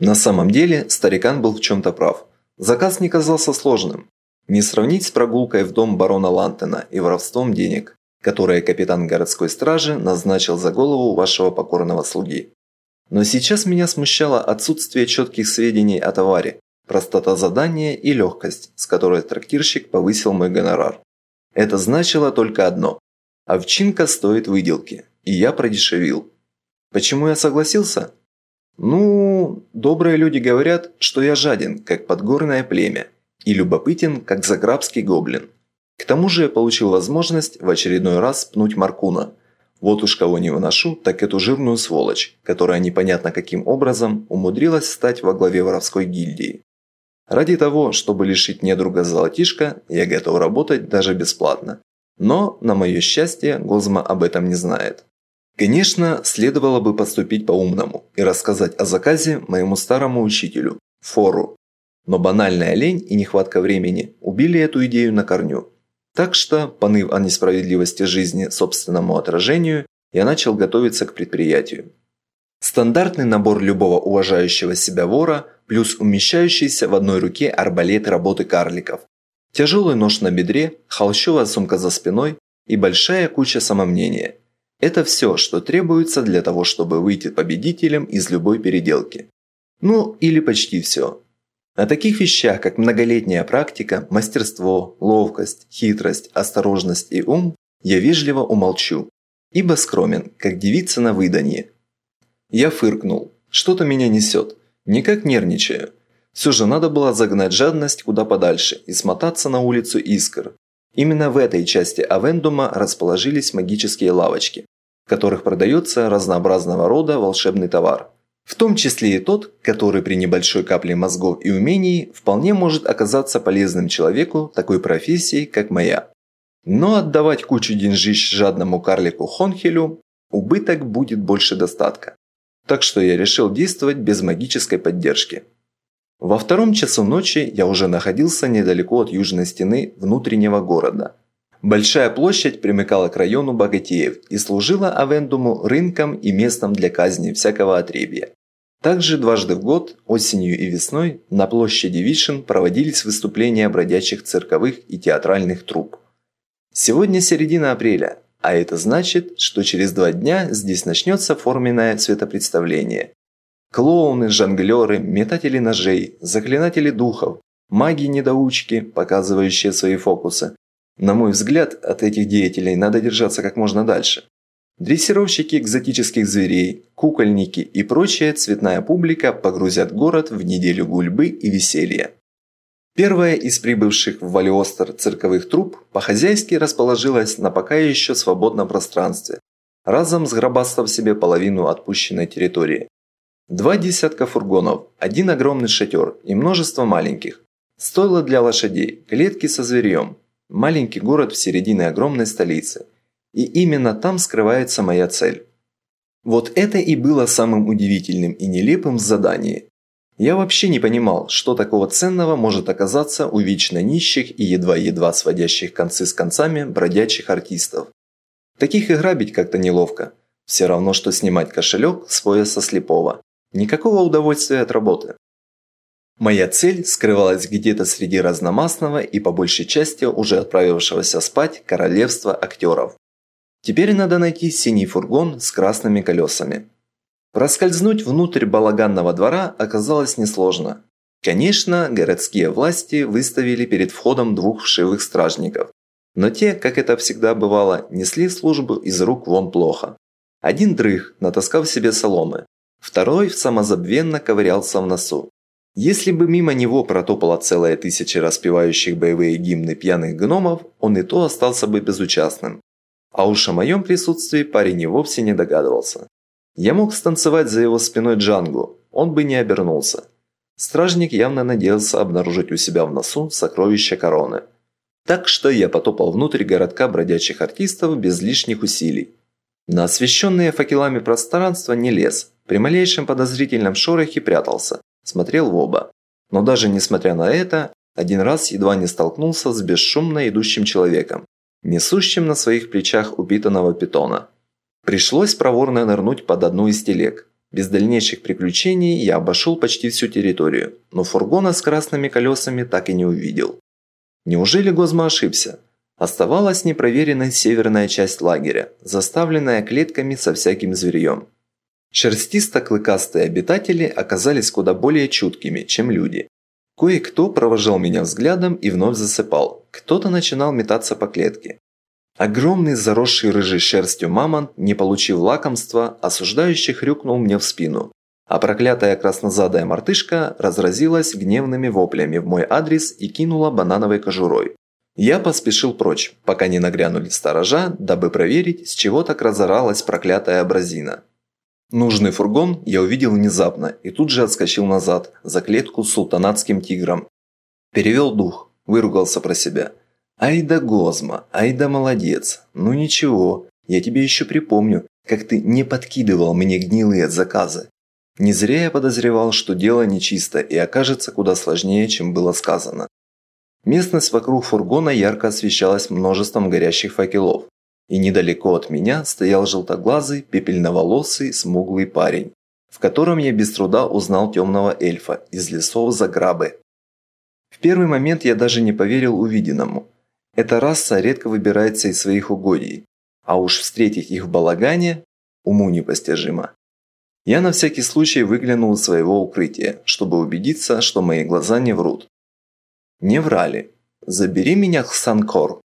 На самом деле, старикан был в чем-то прав. Заказ не казался сложным. Не сравнить с прогулкой в дом барона Лантена и воровством денег, которые капитан городской стражи назначил за голову вашего покорного слуги. Но сейчас меня смущало отсутствие четких сведений о товаре, простота задания и легкость, с которой трактирщик повысил мой гонорар. Это значило только одно – овчинка стоит выделки, и я продешевил. Почему я согласился? Ну, добрые люди говорят, что я жаден, как подгорное племя, и любопытен, как заграбский гоблин. К тому же я получил возможность в очередной раз пнуть Маркуна. Вот уж кого не выношу, так эту жирную сволочь, которая непонятно каким образом умудрилась стать во главе воровской гильдии. Ради того, чтобы лишить недруга золотишка, я готов работать даже бесплатно. Но, на мое счастье, Гозма об этом не знает. Конечно, следовало бы поступить по-умному и рассказать о заказе моему старому учителю, Фору. Но банальная лень и нехватка времени убили эту идею на корню. Так что, поныв о несправедливости жизни собственному отражению, я начал готовиться к предприятию. Стандартный набор любого уважающего себя вора плюс умещающийся в одной руке арбалет работы карликов. Тяжелый нож на бедре, холщовая сумка за спиной и большая куча самомнения – это все, что требуется для того, чтобы выйти победителем из любой переделки. Ну, или почти все. О таких вещах, как многолетняя практика, мастерство, ловкость, хитрость, осторожность и ум, я вежливо умолчу, ибо скромен, как девица на выданье. Я фыркнул. Что-то меня несет. Никак нервничаю. Все же надо было загнать жадность куда подальше и смотаться на улицу Искр. Именно в этой части Авендума расположились магические лавочки, в которых продается разнообразного рода волшебный товар. В том числе и тот, который при небольшой капле мозгов и умений вполне может оказаться полезным человеку такой профессии, как моя. Но отдавать кучу деньжищ жадному карлику Хонхелю убыток будет больше достатка. Так что я решил действовать без магической поддержки. Во втором часу ночи я уже находился недалеко от южной стены внутреннего города – Большая площадь примыкала к району богатеев и служила Авендуму рынком и местом для казни всякого отребья. Также дважды в год, осенью и весной, на площади Вишен проводились выступления бродячих цирковых и театральных труп. Сегодня середина апреля, а это значит, что через два дня здесь начнется форменное светопредставление. Клоуны, жонглеры, метатели ножей, заклинатели духов, маги-недоучки, показывающие свои фокусы, на мой взгляд, от этих деятелей надо держаться как можно дальше. Дрессировщики экзотических зверей, кукольники и прочая цветная публика погрузят город в неделю гульбы и веселья. Первая из прибывших в Валиостер цирковых труп по-хозяйски расположилась на пока еще свободном пространстве, разом сгробастав себе половину отпущенной территории. Два десятка фургонов, один огромный шатер и множество маленьких. Стойло для лошадей, клетки со зверьем, Маленький город в середине огромной столицы. И именно там скрывается моя цель. Вот это и было самым удивительным и нелепым в задании. Я вообще не понимал, что такого ценного может оказаться у вечно нищих и едва-едва сводящих концы с концами бродячих артистов. Таких и грабить как-то неловко. Все равно, что снимать кошелек с пояса слепого. Никакого удовольствия от работы. Моя цель скрывалась где-то среди разномастного и по большей части уже отправившегося спать королевства актеров. Теперь надо найти синий фургон с красными колесами. Проскользнуть внутрь балаганного двора оказалось несложно. Конечно, городские власти выставили перед входом двух вшивых стражников. Но те, как это всегда бывало, несли службу из рук вон плохо. Один дрых, натаскав себе соломы. Второй самозабвенно ковырялся в носу. Если бы мимо него протопала целая тысяча распевающих боевые гимны пьяных гномов, он и то остался бы безучастным. А уж о моем присутствии парень и вовсе не догадывался. Я мог станцевать за его спиной Джангу, он бы не обернулся. Стражник явно надеялся обнаружить у себя в носу сокровища короны. Так что я потопал внутрь городка бродячих артистов без лишних усилий. На освещенные факелами пространство не лез, при малейшем подозрительном шорохе прятался, смотрел в оба. Но даже несмотря на это, один раз едва не столкнулся с бесшумно идущим человеком, несущим на своих плечах упитанного питона. Пришлось проворно нырнуть под одну из телег. Без дальнейших приключений я обошел почти всю территорию, но фургона с красными колесами так и не увидел. Неужели Гозма ошибся? Оставалась непроверенной северная часть лагеря, заставленная клетками со всяким зверьем. Шерстисто-клыкастые обитатели оказались куда более чуткими, чем люди. Кое-кто провожал меня взглядом и вновь засыпал, кто-то начинал метаться по клетке. Огромный заросший рыжей шерстью мамонт, не получив лакомства, осуждающий хрюкнул мне в спину, а проклятая краснозадая мартышка разразилась гневными воплями в мой адрес и кинула банановой кожурой. Я поспешил прочь, пока не нагрянули сторожа, дабы проверить, с чего так разоралась проклятая абразина. Нужный фургон я увидел внезапно и тут же отскочил назад, за клетку с султанатским тигром. Перевел дух, выругался про себя. «Ай да Гозма, ай да молодец, ну ничего, я тебе еще припомню, как ты не подкидывал мне гнилые заказы. Не зря я подозревал, что дело нечисто и окажется куда сложнее, чем было сказано. Местность вокруг фургона ярко освещалась множеством горящих факелов. И недалеко от меня стоял желтоглазый, пепельноволосый, смуглый парень, в котором я без труда узнал темного эльфа из лесов Заграбы. В первый момент я даже не поверил увиденному. Эта раса редко выбирается из своих угодий, а уж встретить их в балагане уму непостижимо. Я на всякий случай выглянул из своего укрытия, чтобы убедиться, что мои глаза не врут. Не врали. «Забери меня, Хсанкор».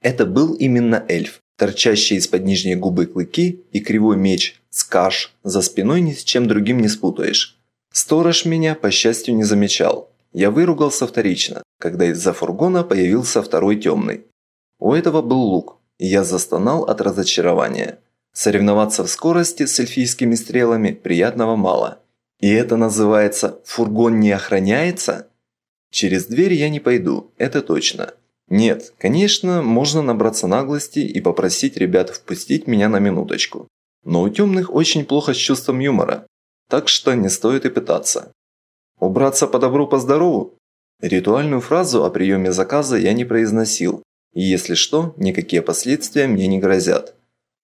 Это был именно эльф, торчащий из-под нижней губы клыки и кривой меч, скаш, за спиной ни с чем другим не спутаешь. Сторож меня, по счастью, не замечал. Я выругался вторично, когда из-за фургона появился второй темный. У этого был лук, и я застонал от разочарования. Соревноваться в скорости с эльфийскими стрелами приятного мало. И это называется «фургон не охраняется»? Через дверь я не пойду, это точно. Нет, конечно, можно набраться наглости и попросить ребят впустить меня на минуточку. Но у темных очень плохо с чувством юмора, так что не стоит и пытаться. Убраться по добру, по здорову? Ритуальную фразу о приеме заказа я не произносил, и если что, никакие последствия мне не грозят.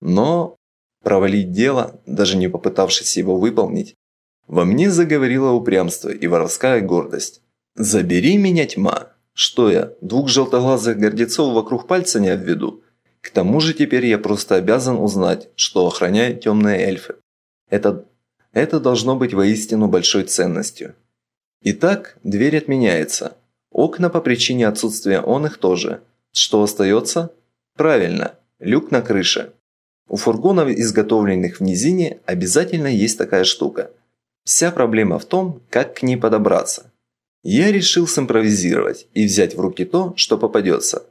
Но провалить дело, даже не попытавшись его выполнить, во мне заговорило упрямство и воровская гордость. «Забери меня, тьма!» Что я, двух желтоглазых гордецов вокруг пальца не обведу? К тому же теперь я просто обязан узнать, что охраняют темные эльфы. Это, это должно быть воистину большой ценностью. Итак, дверь отменяется. Окна по причине отсутствия он их тоже. Что остается? Правильно, люк на крыше. У фургонов, изготовленных в низине, обязательно есть такая штука. Вся проблема в том, как к ней подобраться. Я решил симпровизировать и взять в руки то, что попадется.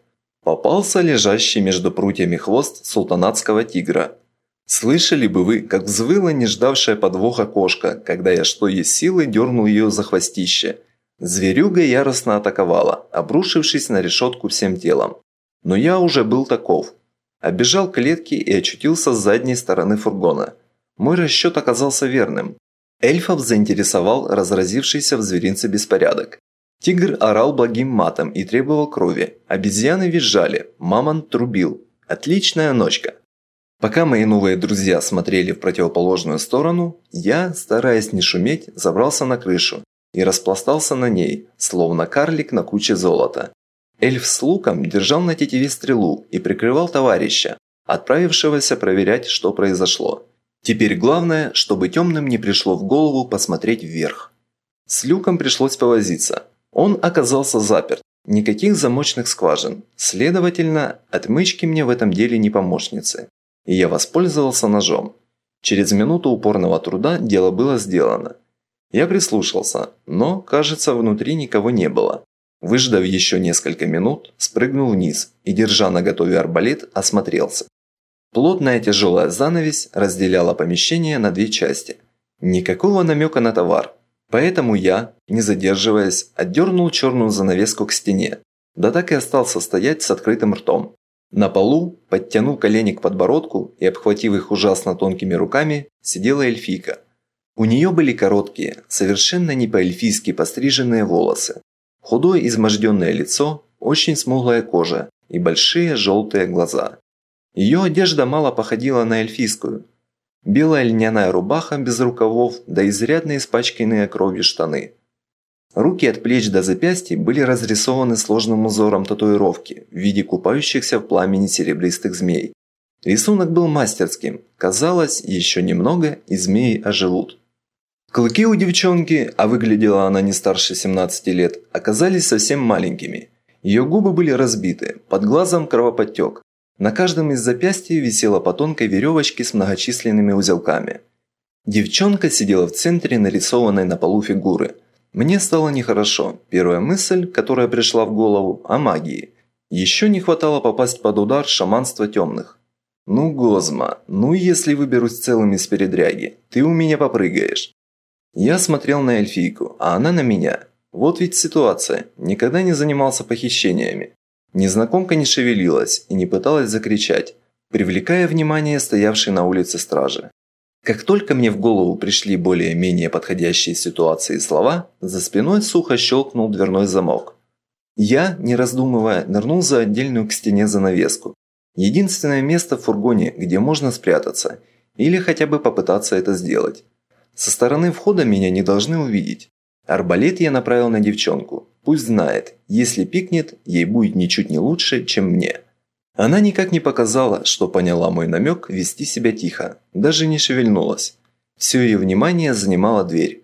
Попался лежащий между прутьями хвост султанатского тигра. Слышали бы вы, как взвыла не ждавшая подвоха кошка, когда я что есть силы дернул ее за хвостище. Зверюга яростно атаковала, обрушившись на решетку всем телом. Но я уже был таков. Обежал клетки и очутился с задней стороны фургона. Мой расчет оказался верным. Эльфов заинтересовал разразившийся в зверинце беспорядок. Тигр орал благим матом и требовал крови. Обезьяны визжали, мамонт трубил. Отличная ночка. Пока мои новые друзья смотрели в противоположную сторону, я, стараясь не шуметь, забрался на крышу и распластался на ней, словно карлик на куче золота. Эльф с луком держал на тетиве стрелу и прикрывал товарища, отправившегося проверять, что произошло. Теперь главное, чтобы темным не пришло в голову посмотреть вверх. С люком пришлось повозиться. Он оказался заперт. Никаких замочных скважин. Следовательно, отмычки мне в этом деле не помощницы. И я воспользовался ножом. Через минуту упорного труда дело было сделано. Я прислушался, но, кажется, внутри никого не было. Выждав еще несколько минут, спрыгнул вниз и, держа на готове арбалет, осмотрелся. Плотная тяжелая занавесь разделяла помещение на две части. Никакого намека на товар. Поэтому я, не задерживаясь, отдернул черную занавеску к стене. Да так и остался стоять с открытым ртом. На полу, подтянул колени к подбородку и, обхватив их ужасно тонкими руками, сидела эльфийка. У нее были короткие, совершенно не по-эльфийски постриженные волосы. Худое изможденное лицо, очень смуглая кожа и большие желтые глаза. Ее одежда мало походила на эльфийскую. Белая льняная рубаха без рукавов, да изрядно испачканные кровью штаны. Руки от плеч до запястья были разрисованы сложным узором татуировки в виде купающихся в пламени серебристых змей. Рисунок был мастерским. Казалось, еще немного и змеи оживут. Клыки у девчонки, а выглядела она не старше 17 лет, оказались совсем маленькими. Ее губы были разбиты, под глазом кровоподтек. На каждом из запястья висела по тонкой веревочке с многочисленными узелками. Девчонка сидела в центре нарисованной на полу фигуры. Мне стало нехорошо. Первая мысль, которая пришла в голову, о магии. Еще не хватало попасть под удар шаманства темных. «Ну, Гозма, ну если выберусь целыми с передряги, ты у меня попрыгаешь». Я смотрел на эльфийку, а она на меня. Вот ведь ситуация. Никогда не занимался похищениями. Незнакомка не шевелилась и не пыталась закричать, привлекая внимание стоявшей на улице стражи. Как только мне в голову пришли более-менее подходящие ситуации слова, за спиной сухо щелкнул дверной замок. Я, не раздумывая, нырнул за отдельную к стене занавеску. Единственное место в фургоне, где можно спрятаться, или хотя бы попытаться это сделать. Со стороны входа меня не должны увидеть. Арбалет я направил на девчонку. Пусть знает, если пикнет, ей будет ничуть не лучше, чем мне. Она никак не показала, что поняла мой намек вести себя тихо, даже не шевельнулась. Все ее внимание занимала дверь.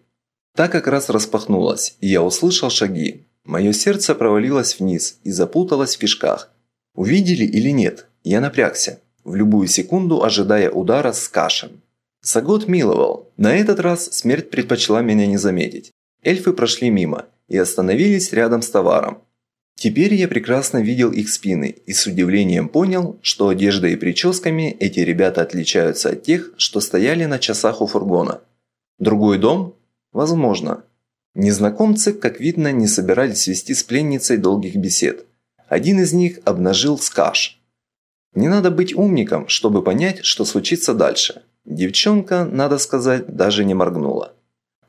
Та как раз распахнулась, и я услышал шаги. Мое сердце провалилось вниз и запуталось в кишках. Увидели или нет, я напрягся, в любую секунду ожидая удара с кашем. Сагот миловал. На этот раз смерть предпочла меня не заметить. Эльфы прошли мимо и остановились рядом с товаром. Теперь я прекрасно видел их спины и с удивлением понял, что одеждой и прическами эти ребята отличаются от тех, что стояли на часах у фургона. Другой дом? Возможно. Незнакомцы, как видно, не собирались вести с пленницей долгих бесед. Один из них обнажил скаш. Не надо быть умником, чтобы понять, что случится дальше. Девчонка, надо сказать, даже не моргнула.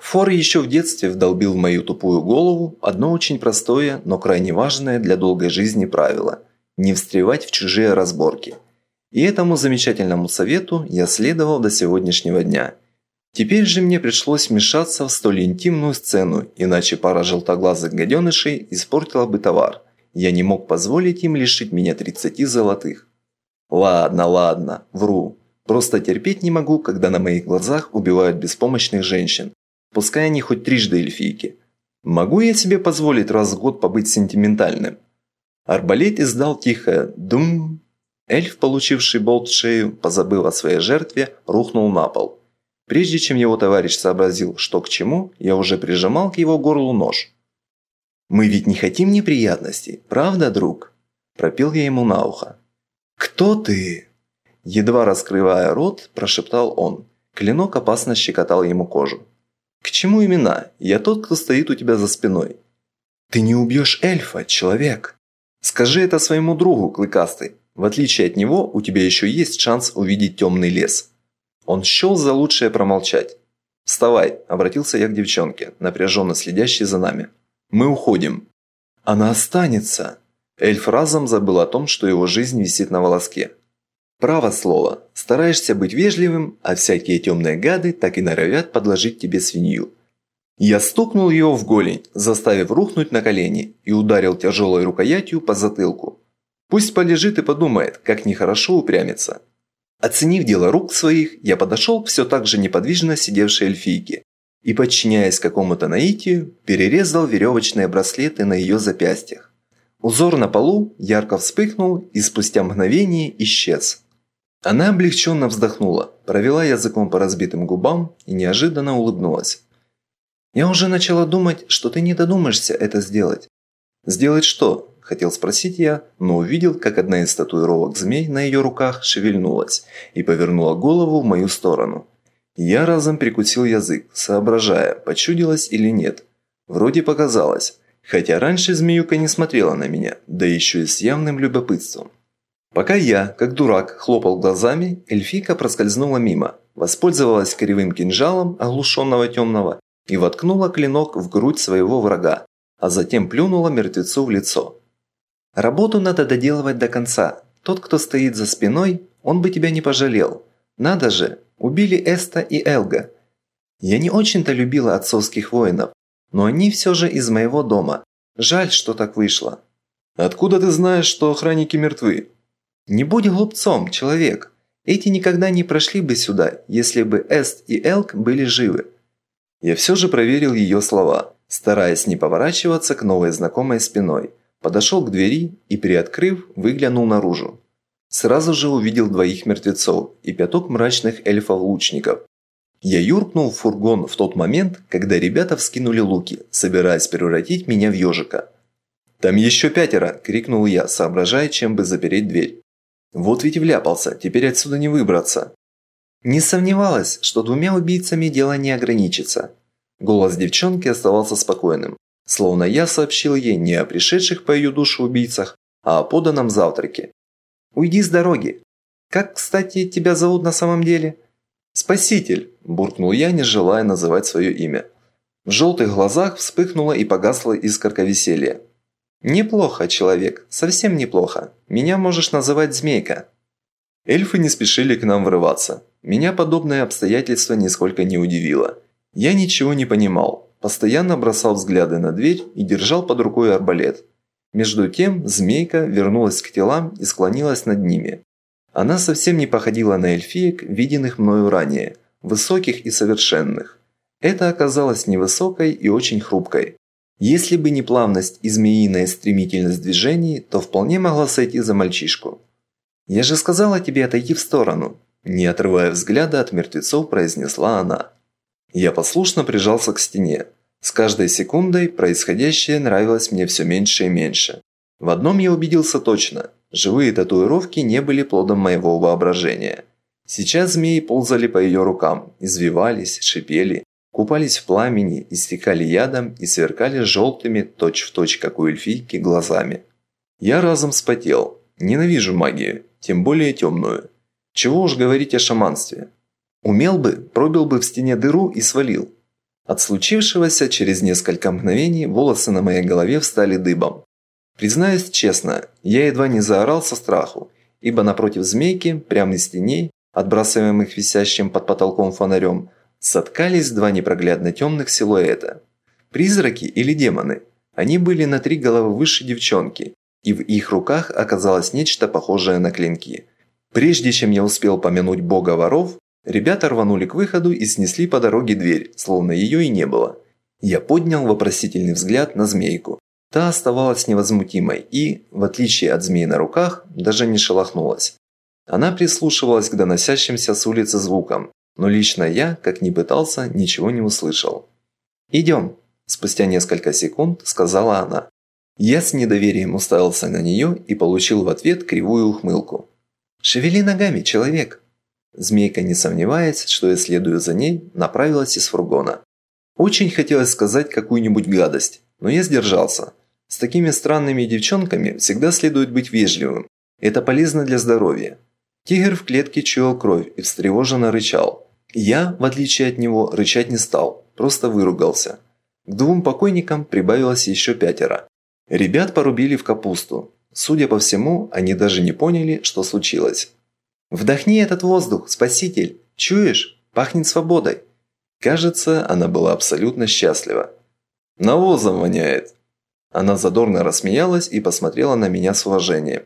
Фор еще в детстве вдолбил в мою тупую голову одно очень простое, но крайне важное для долгой жизни правило – не встревать в чужие разборки. И этому замечательному совету я следовал до сегодняшнего дня. Теперь же мне пришлось вмешаться в столь интимную сцену, иначе пара желтоглазых гаденышей испортила бы товар. Я не мог позволить им лишить меня 30 золотых. Ладно, ладно, вру. Просто терпеть не могу, когда на моих глазах убивают беспомощных женщин. Пускай они хоть трижды эльфийки. Могу я себе позволить раз в год побыть сентиментальным? Арбалет издал тихое «дум». Эльф, получивший болт в шею, позабыв о своей жертве, рухнул на пол. Прежде чем его товарищ сообразил, что к чему, я уже прижимал к его горлу нож. «Мы ведь не хотим неприятностей, правда, друг?» Пропел я ему на ухо. «Кто ты?» Едва раскрывая рот, прошептал он. Клинок опасно щекотал ему кожу. «К чему имена? Я тот, кто стоит у тебя за спиной». «Ты не убьешь эльфа, человек!» «Скажи это своему другу, Клыкастый. В отличие от него, у тебя еще есть шанс увидеть темный лес». Он счел за лучшее промолчать. «Вставай», – обратился я к девчонке, напряженно следящей за нами. «Мы уходим». «Она останется». Эльф разом забыл о том, что его жизнь висит на волоске. Право слово, стараешься быть вежливым, а всякие темные гады так и норовят подложить тебе свинью. Я стукнул его в голень, заставив рухнуть на колени, и ударил тяжелой рукоятью по затылку. Пусть полежит и подумает, как нехорошо упрямиться. Оценив дело рук своих, я подошел к все так же неподвижно сидевшей эльфийке и, подчиняясь какому-то наитию, перерезал веревочные браслеты на ее запястьях. Узор на полу ярко вспыхнул и спустя мгновение исчез. Она облегченно вздохнула, провела языком по разбитым губам и неожиданно улыбнулась. «Я уже начала думать, что ты не додумаешься это сделать». «Сделать что?» – хотел спросить я, но увидел, как одна из татуировок змей на ее руках шевельнулась и повернула голову в мою сторону. Я разом прикусил язык, соображая, почудилось или нет. Вроде показалось, хотя раньше змеюка не смотрела на меня, да еще и с явным любопытством. Пока я, как дурак, хлопал глазами, эльфийка проскользнула мимо, воспользовалась кривым кинжалом оглушенного темного и воткнула клинок в грудь своего врага, а затем плюнула мертвецу в лицо. «Работу надо доделывать до конца. Тот, кто стоит за спиной, он бы тебя не пожалел. Надо же, Убили Эста и Элга. Я не очень-то любила отцовских воинов, но они все же из моего дома. Жаль, что так вышло. Откуда ты знаешь, что охранники мертвы? Не будь глупцом, человек. Эти никогда не прошли бы сюда, если бы Эст и Элк были живы. Я все же проверил ее слова, стараясь не поворачиваться к новой знакомой спиной. Подошел к двери и, приоткрыв, выглянул наружу. Сразу же увидел двоих мертвецов и пяток мрачных эльфов-лучников. Я юркнул в фургон в тот момент, когда ребята вскинули луки, собираясь превратить меня в ежика. «Там еще пятеро!» – крикнул я, соображая, чем бы запереть дверь. «Вот ведь вляпался, теперь отсюда не выбраться!» Не сомневалась, что двумя убийцами дело не ограничится. Голос девчонки оставался спокойным, словно я сообщил ей не о пришедших по ее душу убийцах, а о поданном завтраке. Уйди с дороги. Как, кстати, тебя зовут на самом деле?» «Спаситель», – буркнул я, не желая называть свое имя. В желтых глазах вспыхнула и погасла искорка веселья. «Неплохо, человек, совсем неплохо. Меня можешь называть Змейка». Эльфы не спешили к нам врываться. Меня подобное обстоятельство нисколько не удивило. Я ничего не понимал, постоянно бросал взгляды на дверь и держал под рукой арбалет. Между тем змейка вернулась к телам и склонилась над ними. Она совсем не походила на эльфиек, виденных мною ранее, высоких и совершенных. Это оказалось невысокой и очень хрупкой. Если бы не плавность и змеиная стремительность движений, то вполне могла сойти за мальчишку. «Я же сказала тебе отойти в сторону», – не отрывая взгляда от мертвецов, произнесла она. Я послушно прижался к стене. С каждой секундой происходящее нравилось мне все меньше и меньше. В одном я убедился точно – живые татуировки не были плодом моего воображения. Сейчас змеи ползали по ее рукам, извивались, шипели, купались в пламени, истекали ядом и сверкали желтыми, точь-в-точь, как у эльфийки, глазами. Я разом вспотел. Ненавижу магию, тем более темную. Чего уж говорить о шаманстве. Умел бы, пробил бы в стене дыру и свалил. От случившегося через несколько мгновений волосы на моей голове встали дыбом. Признаюсь честно, я едва не заорал со страху, ибо напротив змейки, прямо из теней, отбрасываемых висящим под потолком фонарем, соткались два непроглядно темных силуэта. Призраки или демоны? Они были на три головы выше девчонки, и в их руках оказалось нечто похожее на клинки. Прежде чем я успел помянуть бога воров, Ребята рванули к выходу и снесли по дороге дверь, словно ее и не было. Я поднял вопросительный взгляд на змейку. Та оставалась невозмутимой и, в отличие от змеи на руках, даже не шелохнулась. Она прислушивалась к доносящимся с улицы звукам, но лично я, как ни пытался, ничего не услышал. «Идем», – спустя несколько секунд сказала она. Я с недоверием уставился на нее и получил в ответ кривую ухмылку. «Шевели ногами, человек!» Змейка, не сомневаясь, что я следую за ней, направилась из фургона. Очень хотелось сказать какую-нибудь гадость, но я сдержался. С такими странными девчонками всегда следует быть вежливым. Это полезно для здоровья. Тигр в клетке чуял кровь и встревоженно рычал. Я, в отличие от него, рычать не стал, просто выругался. К двум покойникам прибавилось еще пятеро. Ребят порубили в капусту. Судя по всему, они даже не поняли, что случилось. «Вдохни этот воздух, спаситель! Чуешь? Пахнет свободой!» Кажется, она была абсолютно счастлива. «Навозом воняет!» Она задорно рассмеялась и посмотрела на меня с уважением.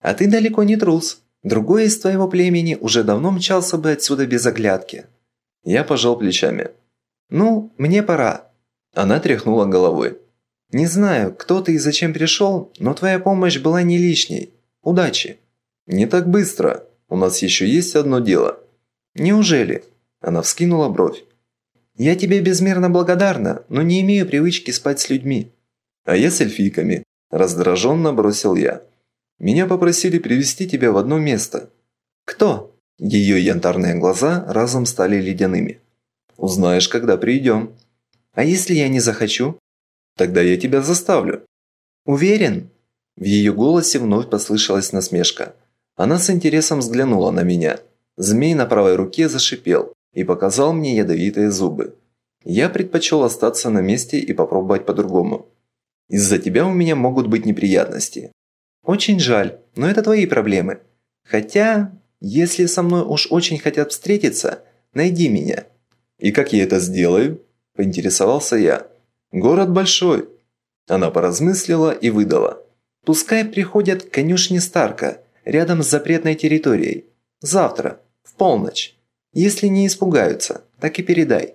«А ты далеко не трус. Другой из твоего племени уже давно мчался бы отсюда без оглядки». Я пожал плечами. «Ну, мне пора». Она тряхнула головой. «Не знаю, кто ты и зачем пришел, но твоя помощь была не лишней. Удачи». «Не так быстро», у нас еще есть одно дело». «Неужели?» Она вскинула бровь. «Я тебе безмерно благодарна, но не имею привычки спать с людьми». «А я с эльфийками», – раздраженно бросил я. «Меня попросили привести тебя в одно место». «Кто?» Ее янтарные глаза разом стали ледяными. «Узнаешь, когда придем». «А если я не захочу?» «Тогда я тебя заставлю». «Уверен?» В ее голосе вновь послышалась насмешка. Она с интересом взглянула на меня. Змей на правой руке зашипел и показал мне ядовитые зубы. Я предпочел остаться на месте и попробовать по-другому. Из-за тебя у меня могут быть неприятности. Очень жаль, но это твои проблемы. Хотя, если со мной уж очень хотят встретиться, найди меня». «И как я это сделаю?» – поинтересовался я. «Город большой». Она поразмыслила и выдала. «Пускай приходят к конюшне Старка, рядом с запретной территорией. Завтра, в полночь. Если не испугаются, так и передай».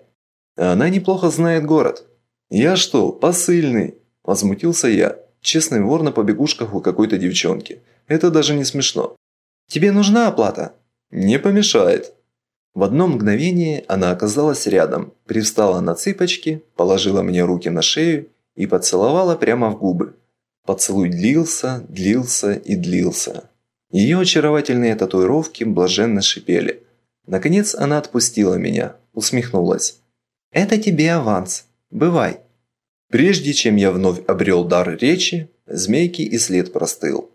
Она неплохо знает город. «Я что, посыльный?» – возмутился я. Честный вор на побегушках у какой-то девчонки. Это даже не смешно. «Тебе нужна оплата?» «Не помешает». В одно мгновение она оказалась рядом, привстала на цыпочки, положила мне руки на шею и поцеловала прямо в губы. Поцелуй длился, длился и длился. Ее очаровательные татуировки блаженно шипели. Наконец она отпустила меня, усмехнулась. «Это тебе аванс. Бывай». Прежде чем я вновь обрел дар речи, змейки и след простыл.